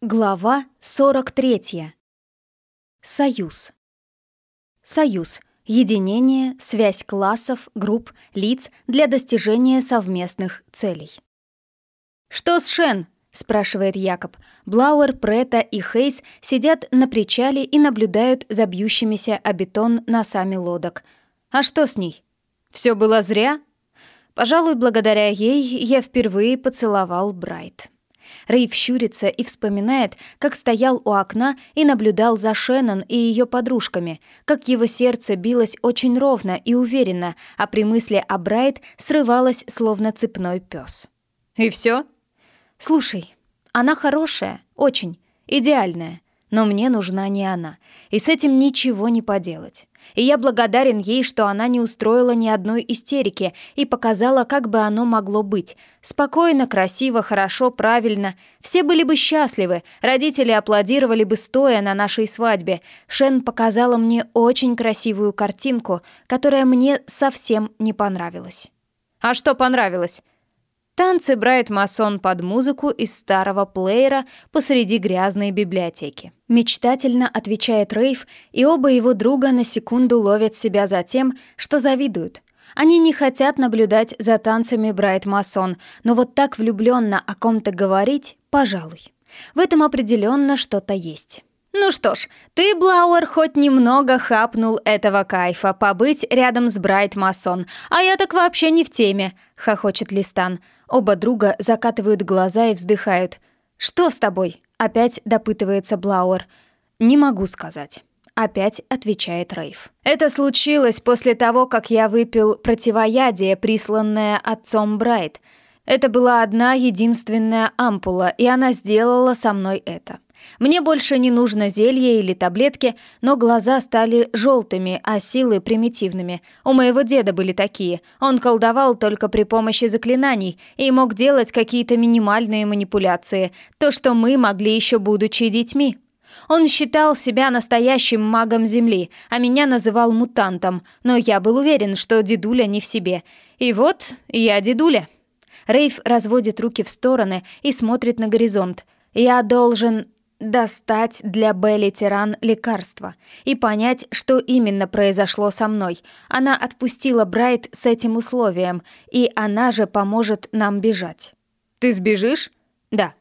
Глава 43. Союз. Союз. Единение, связь классов, групп, лиц для достижения совместных целей. «Что с Шен?» — спрашивает Якоб. Блауэр, Прета и Хейс сидят на причале и наблюдают за бьющимися о бетон носами лодок. «А что с ней?» «Все было зря?» Пожалуй, благодаря ей я впервые поцеловал Брайт. Рейв щурится и вспоминает, как стоял у окна и наблюдал за Шеннон и ее подружками, как его сердце билось очень ровно и уверенно, а при мысли о Брайт срывалось, словно цепной пес. «И все? «Слушай, она хорошая, очень, идеальная, но мне нужна не она, и с этим ничего не поделать и я благодарен ей, что она не устроила ни одной истерики и показала, как бы оно могло быть. Спокойно, красиво, хорошо, правильно. Все были бы счастливы, родители аплодировали бы стоя на нашей свадьбе. Шен показала мне очень красивую картинку, которая мне совсем не понравилась. А что понравилось? Танцы Брайт Масон под музыку из старого плеера посреди грязной библиотеки. Мечтательно отвечает Рейв, и оба его друга на секунду ловят себя за тем, что завидуют. Они не хотят наблюдать за танцами Брайт Масон, но вот так влюбленно о ком-то говорить, пожалуй. В этом определенно что-то есть. «Ну что ж, ты, Блауэр, хоть немного хапнул этого кайфа, побыть рядом с Брайт Масон, а я так вообще не в теме», — хохочет Листан. Оба друга закатывают глаза и вздыхают. «Что с тобой?» — опять допытывается Блауэр. «Не могу сказать». Опять отвечает Рейв. «Это случилось после того, как я выпил противоядие, присланное отцом Брайт. Это была одна единственная ампула, и она сделала со мной это. Мне больше не нужно зелье или таблетки, но глаза стали желтыми, а силы примитивными. У моего деда были такие. Он колдовал только при помощи заклинаний и мог делать какие-то минимальные манипуляции, то, что мы могли еще будучи детьми. Он считал себя настоящим магом Земли, а меня называл мутантом, но я был уверен, что дедуля не в себе. И вот я дедуля. Рейв разводит руки в стороны и смотрит на горизонт. Я должен достать для Белли Тиран лекарство и понять, что именно произошло со мной. Она отпустила Брайт с этим условием, и она же поможет нам бежать. «Ты сбежишь?» «Да».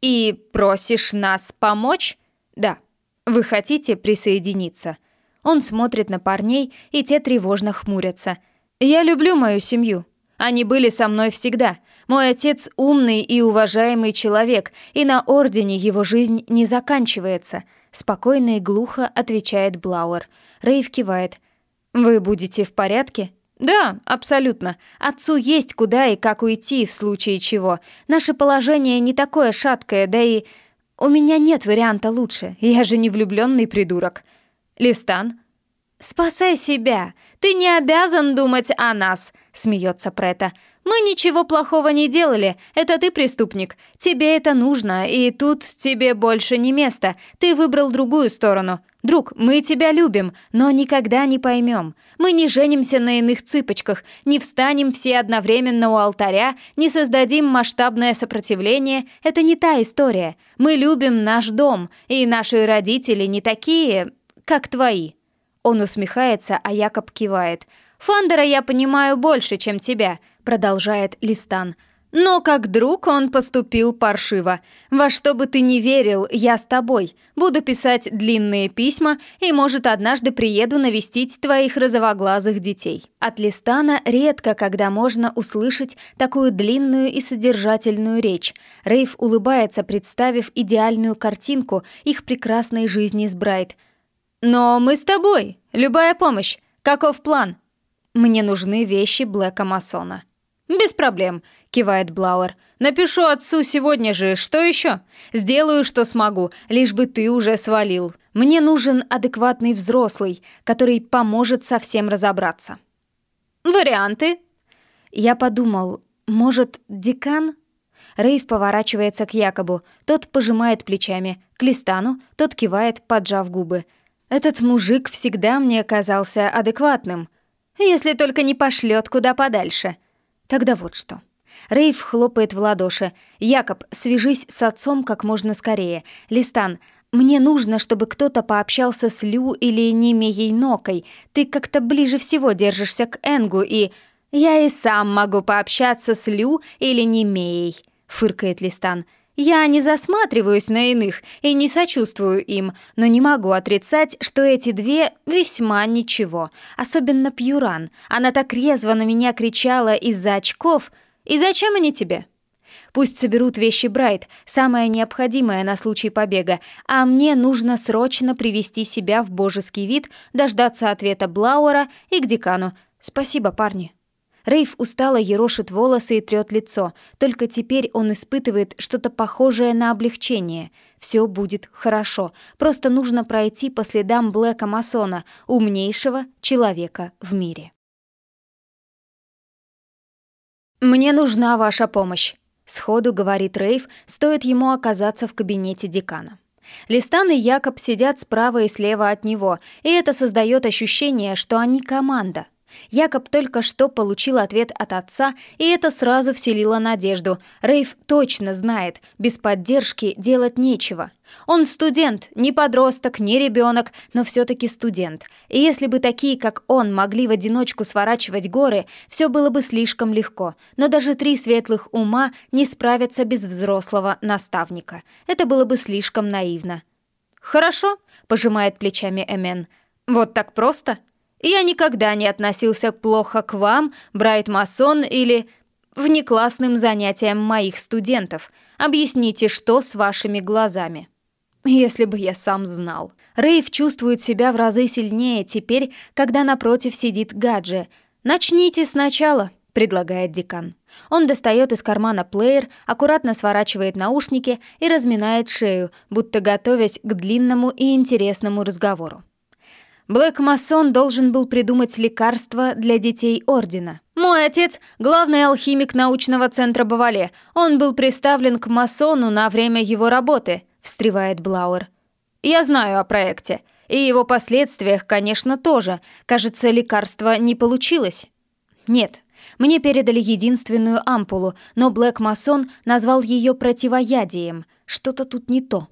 «И просишь нас помочь?» «Да». «Вы хотите присоединиться?» Он смотрит на парней, и те тревожно хмурятся. «Я люблю мою семью. Они были со мной всегда. Мой отец умный и уважаемый человек, и на Ордене его жизнь не заканчивается», — спокойно и глухо отвечает Блауэр. Рейв кивает. «Вы будете в порядке?» «Да, абсолютно. Отцу есть куда и как уйти в случае чего. Наше положение не такое шаткое, да и... У меня нет варианта лучше. Я же не влюбленный придурок». «Листан?» «Спасай себя. Ты не обязан думать о нас», — смеется Прета. Мы ничего плохого не делали, это ты преступник. Тебе это нужно, и тут тебе больше не место. Ты выбрал другую сторону. Друг, мы тебя любим, но никогда не поймем. Мы не женимся на иных цыпочках, не встанем все одновременно у алтаря, не создадим масштабное сопротивление. Это не та история. Мы любим наш дом, и наши родители не такие, как твои». Он усмехается, а Якоб кивает. «Фандера я понимаю больше, чем тебя продолжает Листан. Но как друг он поступил паршиво. Во что бы ты ни верил, я с тобой. Буду писать длинные письма и, может, однажды приеду навестить твоих розовоглазых детей. От Листана редко, когда можно услышать такую длинную и содержательную речь. Рейв улыбается, представив идеальную картинку их прекрасной жизни с Брайт. «Но мы с тобой. Любая помощь. Каков план?» «Мне нужны вещи Блэка Масона». «Без проблем», — кивает Блауэр. «Напишу отцу сегодня же, что еще? Сделаю, что смогу, лишь бы ты уже свалил. Мне нужен адекватный взрослый, который поможет совсем разобраться». «Варианты?» Я подумал, может, декан? Рейв поворачивается к Якобу, тот пожимает плечами, к Листану, тот кивает, поджав губы. Этот мужик всегда мне казался адекватным. Если только не пошлет куда подальше. Тогда вот что. Рейв хлопает в ладоши. «Якоб, свяжись с отцом как можно скорее. Листан, мне нужно, чтобы кто-то пообщался с Лю или Нимеей Нокой. Ты как-то ближе всего держишься к Энгу и...» «Я и сам могу пообщаться с Лю или Немеей», — фыркает Листан. «Я не засматриваюсь на иных и не сочувствую им, но не могу отрицать, что эти две весьма ничего. Особенно Пьюран. Она так резво на меня кричала из-за очков. И зачем они тебе?» Пусть соберут вещи Брайт, самое необходимое на случай побега, а мне нужно срочно привести себя в божеский вид, дождаться ответа Блауэра и к декану. Спасибо, парни. Рейв устало ерошит волосы и трёт лицо. Только теперь он испытывает что-то похожее на облегчение. Все будет хорошо. Просто нужно пройти по следам Блэка Масона, умнейшего человека в мире. «Мне нужна ваша помощь», — сходу говорит Рейв, стоит ему оказаться в кабинете декана. Листан и Якоб сидят справа и слева от него, и это создает ощущение, что они команда — Якоб только что получил ответ от отца, и это сразу вселило надежду. Рейв точно знает, без поддержки делать нечего. Он студент, не подросток, не ребенок, но все-таки студент. И если бы такие, как он, могли в одиночку сворачивать горы, все было бы слишком легко. Но даже три светлых ума не справятся без взрослого наставника. Это было бы слишком наивно. «Хорошо», — пожимает плечами Эмен. «Вот так просто?» Я никогда не относился плохо к вам, Брайт-масон или внеклассным занятиям моих студентов. Объясните, что с вашими глазами. Если бы я сам знал. Рейв чувствует себя в разы сильнее теперь, когда напротив сидит Гаджи. «Начните сначала», — предлагает декан. Он достает из кармана плеер, аккуратно сворачивает наушники и разминает шею, будто готовясь к длинному и интересному разговору. Блэк Масон должен был придумать лекарство для детей Ордена. Мой отец — главный алхимик научного центра Бавале. Он был приставлен к Масону на время его работы, встревает Блауэр. Я знаю о проекте. И его последствиях, конечно, тоже. Кажется, лекарство не получилось. Нет, мне передали единственную ампулу, но Блэк Масон назвал ее противоядием. Что-то тут не то.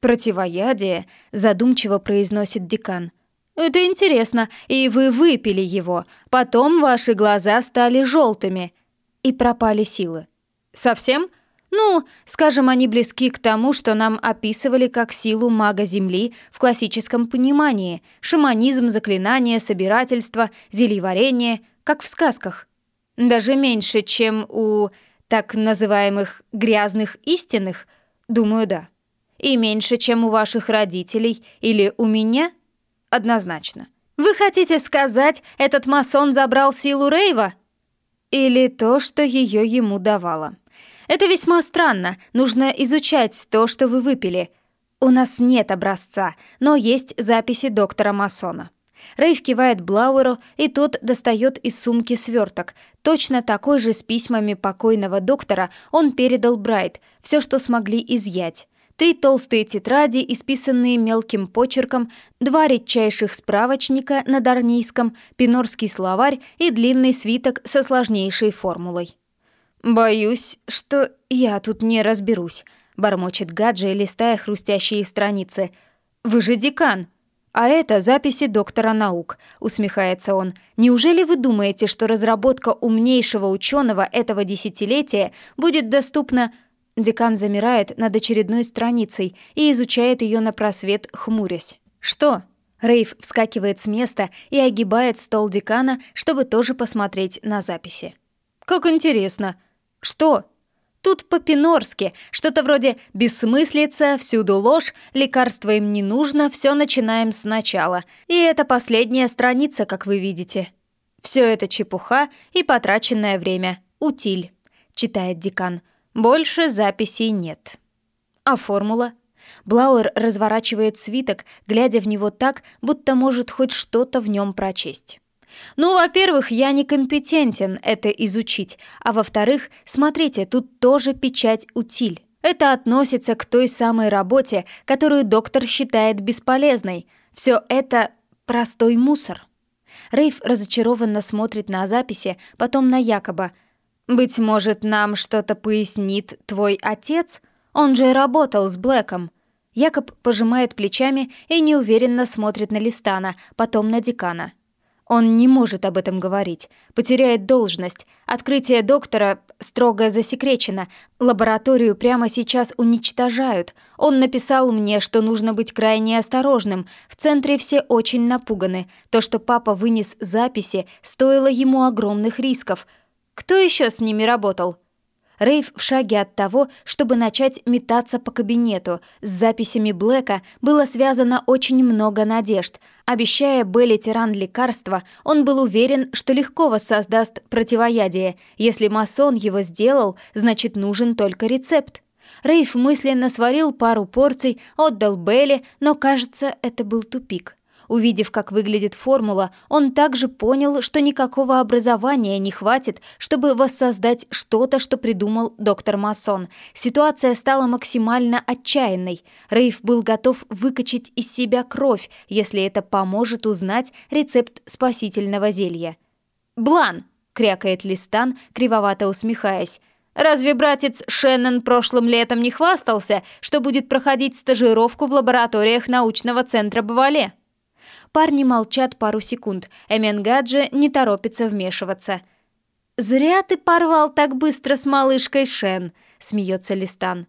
«Противоядие?» — задумчиво произносит декан. «Это интересно, и вы выпили его. Потом ваши глаза стали желтыми и пропали силы». «Совсем?» Ну, скажем, они близки к тому, что нам описывали как силу мага Земли в классическом понимании. Шаманизм, заклинание, собирательство, зельеварение, как в сказках. Даже меньше, чем у так называемых «грязных истинных», думаю, да. И меньше, чем у ваших родителей или у меня — Однозначно. Вы хотите сказать, этот масон забрал силу Рейва? Или то, что ее ему давало? Это весьма странно. Нужно изучать то, что вы выпили. У нас нет образца, но есть записи доктора Масона. Рейв кивает Блауэру, и тот достает из сумки сверток. Точно такой же с письмами покойного доктора он передал Брайт, все, что смогли изъять. Три толстые тетради, исписанные мелким почерком, два редчайших справочника на дарнийском, пинорский словарь и длинный свиток со сложнейшей формулой. «Боюсь, что я тут не разберусь», — бормочет Гаджи, листая хрустящие страницы. «Вы же декан!» «А это записи доктора наук», — усмехается он. «Неужели вы думаете, что разработка умнейшего ученого этого десятилетия будет доступна Декан замирает над очередной страницей и изучает ее на просвет, хмурясь. «Что?» Рейв вскакивает с места и огибает стол декана, чтобы тоже посмотреть на записи. «Как интересно!» «Что?» Тут по-пинорски, что-то вроде «бессмыслица», «всюду ложь», «лекарства им не нужно», «все начинаем сначала». И это последняя страница, как вы видите. Все это чепуха и потраченное время. «Утиль», — читает декан. Больше записей нет. А формула? Блауэр разворачивает свиток, глядя в него так, будто может хоть что-то в нем прочесть. Ну, во-первых, я некомпетентен это изучить, а во-вторых, смотрите, тут тоже печать утиль. Это относится к той самой работе, которую доктор считает бесполезной. Все это простой мусор. Рейв разочарованно смотрит на записи, потом на Якоба – «Быть может, нам что-то пояснит твой отец? Он же работал с Блэком». Якоб пожимает плечами и неуверенно смотрит на Листана, потом на декана. Он не может об этом говорить, потеряет должность. Открытие доктора строго засекречено. Лабораторию прямо сейчас уничтожают. Он написал мне, что нужно быть крайне осторожным. В центре все очень напуганы. То, что папа вынес записи, стоило ему огромных рисков. Кто еще с ними работал? Рейв в шаге от того, чтобы начать метаться по кабинету. С записями Блэка было связано очень много надежд. Обещая Белли тиран лекарства, он был уверен, что легко воссоздаст противоядие. Если масон его сделал, значит нужен только рецепт. Рейв мысленно сварил пару порций, отдал Белли, но, кажется, это был тупик. Увидев, как выглядит формула, он также понял, что никакого образования не хватит, чтобы воссоздать что-то, что придумал доктор Масон. Ситуация стала максимально отчаянной. Рейв был готов выкачать из себя кровь, если это поможет узнать рецепт спасительного зелья. «Блан!» — крякает Листан, кривовато усмехаясь. Разве братец Шеннон прошлым летом не хвастался, что будет проходить стажировку в лабораториях научного центра Бавале? Парни молчат пару секунд. Эменгаджи не торопится вмешиваться. «Зря ты порвал так быстро с малышкой Шен», — смеется Листан.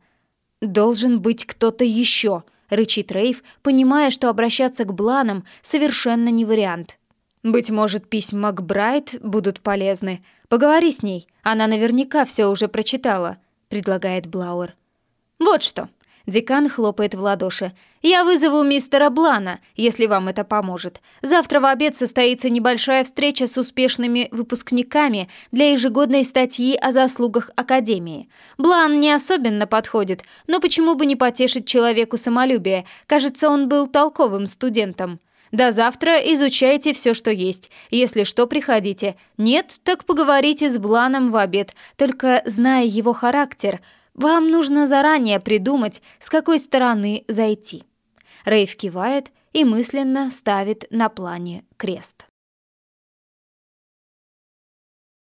«Должен быть кто-то еще», — рычит Рейв, понимая, что обращаться к Бланам совершенно не вариант. «Быть может, письма к Брайт будут полезны. Поговори с ней, она наверняка все уже прочитала», — предлагает Блауэр. «Вот что», Декан хлопает в ладоши. «Я вызову мистера Блана, если вам это поможет. Завтра в обед состоится небольшая встреча с успешными выпускниками для ежегодной статьи о заслугах Академии. Блан не особенно подходит, но почему бы не потешить человеку самолюбие? Кажется, он был толковым студентом». До завтра изучайте все, что есть. Если что, приходите. Нет, так поговорите с Бланом в обед. Только зная его характер, вам нужно заранее придумать, с какой стороны зайти. Рейв кивает и мысленно ставит на плане крест.